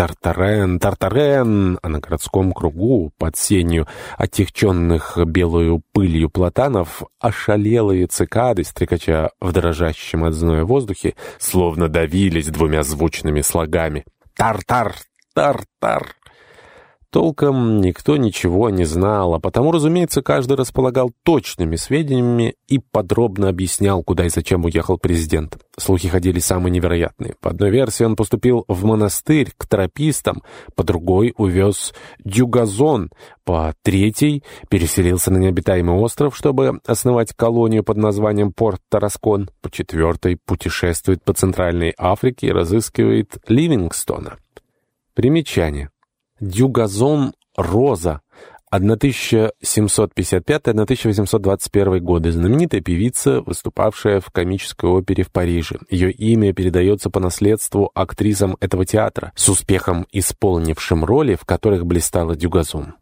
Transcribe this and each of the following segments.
Тартарен, Тартарен, а на городском кругу, под сенью отягченных белую пылью платанов, ошалелые цикады, стрекача в дрожащем от зноя воздухе, словно давились двумя звучными слогами. «Тар-тар! Тар-тар!» Толком никто ничего не знал, а потому, разумеется, каждый располагал точными сведениями и подробно объяснял, куда и зачем уехал президент. Слухи ходили самые невероятные. По одной версии он поступил в монастырь к тропистам, по другой увез дюгазон, по третьей переселился на необитаемый остров, чтобы основать колонию под названием Порт Тараскон, по четвертой путешествует по Центральной Африке и разыскивает Ливингстона. Примечание. Дюгазон Роза, 1755-1821 годы, знаменитая певица, выступавшая в комической опере в Париже. Ее имя передается по наследству актрисам этого театра, с успехом исполнившим роли, в которых блистала Дюгазон.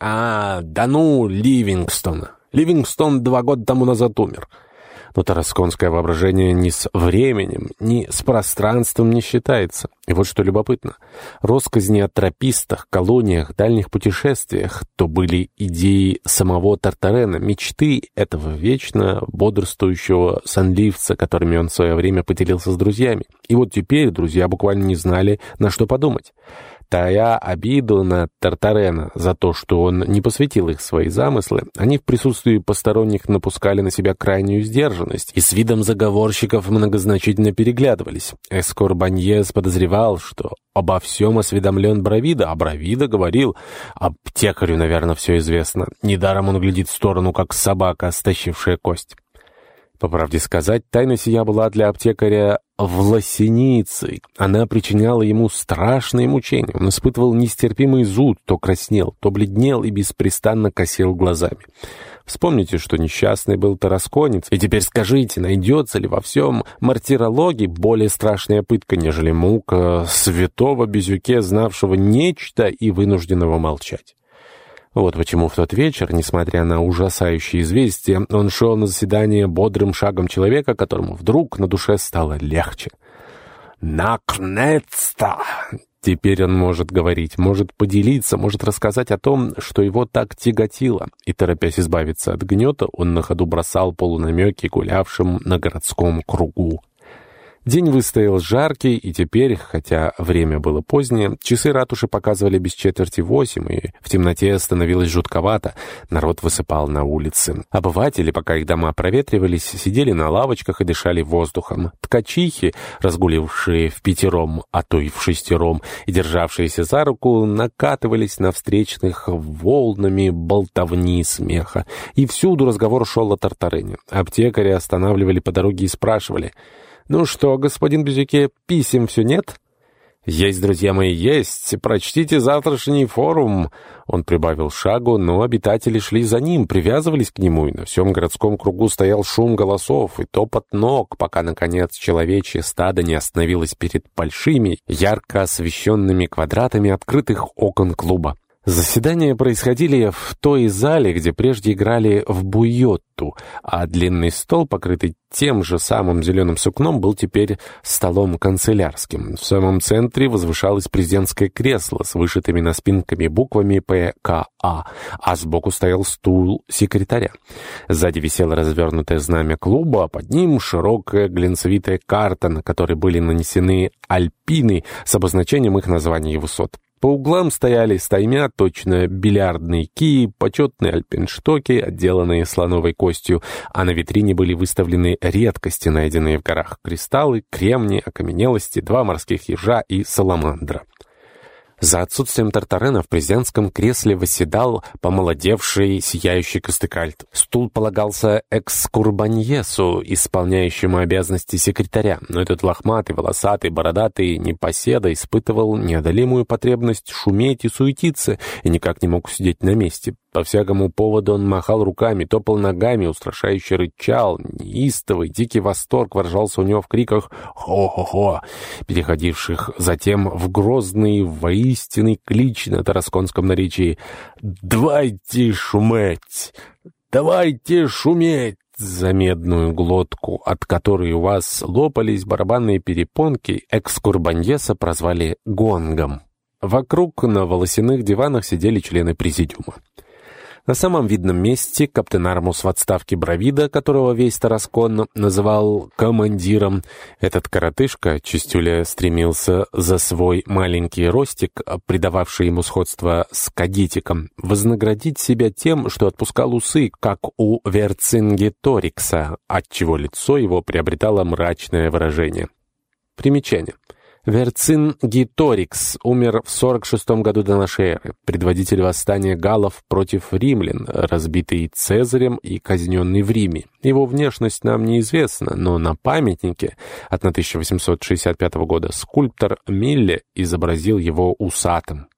«А, да ну, Ливингстона! Ливингстон два года тому назад умер». Но тарасконское воображение ни с временем, ни с пространством не считается. И вот что любопытно. Росказни о тропистах, колониях, дальних путешествиях то были идеи самого Тартарена, мечты этого вечно бодрствующего сонливца, которыми он в свое время поделился с друзьями. И вот теперь друзья буквально не знали, на что подумать тая обиду на Тартарена за то, что он не посвятил их свои замыслы, они в присутствии посторонних напускали на себя крайнюю сдержанность и с видом заговорщиков многозначительно переглядывались. Эскор Баньес подозревал, что обо всем осведомлен Бравида, а Бравида говорил, аптекарю, наверное, все известно. Недаром он глядит в сторону, как собака, стащившая кость. По правде сказать, тайна сия была для аптекаря власеницей. Она причиняла ему страшные мучения. Он испытывал нестерпимый зуд, то краснел, то бледнел и беспрестанно косил глазами. Вспомните, что несчастный был тарасконец, и теперь скажите, найдется ли во всем мартирологии более страшная пытка, нежели мука святого Безюке, знавшего нечто и вынужденного молчать? Вот почему в тот вечер, несмотря на ужасающие известия, он шел на заседание бодрым шагом человека, которому вдруг на душе стало легче. «Наконец-то!» Теперь он может говорить, может поделиться, может рассказать о том, что его так тяготило. И, торопясь избавиться от гнета, он на ходу бросал полунамеки гулявшим на городском кругу. День выстоял жаркий, и теперь, хотя время было позднее, часы ратуши показывали без четверти восемь, и в темноте становилось жутковато. Народ высыпал на улицы. Обыватели, пока их дома проветривались, сидели на лавочках и дышали воздухом. Ткачихи, разгулившие в пятером, а то и в шестером, и державшиеся за руку, накатывались на встречных волнами болтовни смеха. И всюду разговор шел о Тартарене. Аптекари останавливали по дороге и спрашивали — «Ну что, господин Бизюке, писем все нет?» «Есть, друзья мои, есть. Прочтите завтрашний форум». Он прибавил шагу, но обитатели шли за ним, привязывались к нему, и на всем городском кругу стоял шум голосов и топот ног, пока, наконец, человечье стадо не остановилось перед большими, ярко освещенными квадратами открытых окон клуба. Заседания происходили в той зале, где прежде играли в буйотту, а длинный стол, покрытый тем же самым зеленым сукном, был теперь столом канцелярским. В самом центре возвышалось президентское кресло с вышитыми на спинками буквами ПКА, а сбоку стоял стул секретаря. Сзади висело развернутое знамя клуба, а под ним широкая глинцевитая карта, на которой были нанесены альпины с обозначением их названий и высот. По углам стояли стаймя точно бильярдные кии, почетные альпинштоки, отделанные слоновой костью, а на витрине были выставлены редкости, найденные в горах, кристаллы, кремни, окаменелости, два морских ежа и саламандра. За отсутствием Тартарена в президентском кресле восседал помолодевший сияющий Костыкальт. Стул полагался экскурбаньесу, исполняющему обязанности секретаря, но этот лохматый, волосатый, бородатый непоседа испытывал неодолимую потребность шуметь и суетиться и никак не мог сидеть на месте. По всякому поводу он махал руками, топал ногами, устрашающе рычал. Неистовый, дикий восторг выражался у него в криках «Хо-хо-хо», переходивших затем в грозный, воистинный клич на тарасконском наречии «Давайте шуметь! Давайте шуметь!» за медную глотку, от которой у вас лопались барабанные перепонки, экскурбаньеса прозвали «гонгом». Вокруг на волосяных диванах сидели члены президиума. На самом видном месте каптен Армус в отставке Бравида, которого весь Тараскон называл командиром, этот коротышка, Чистюля стремился за свой маленький ростик, придававший ему сходство с кадитиком, вознаградить себя тем, что отпускал усы, как у Верцингеторикса, отчего лицо его приобретало мрачное выражение. Примечание. Верцин Гиторикс умер в 46 году до нашей эры, предводитель восстания галлов против римлян, разбитый Цезарем и казненный в Риме. Его внешность нам неизвестна, но на памятнике от 1865 года скульптор Милле изобразил его усатым.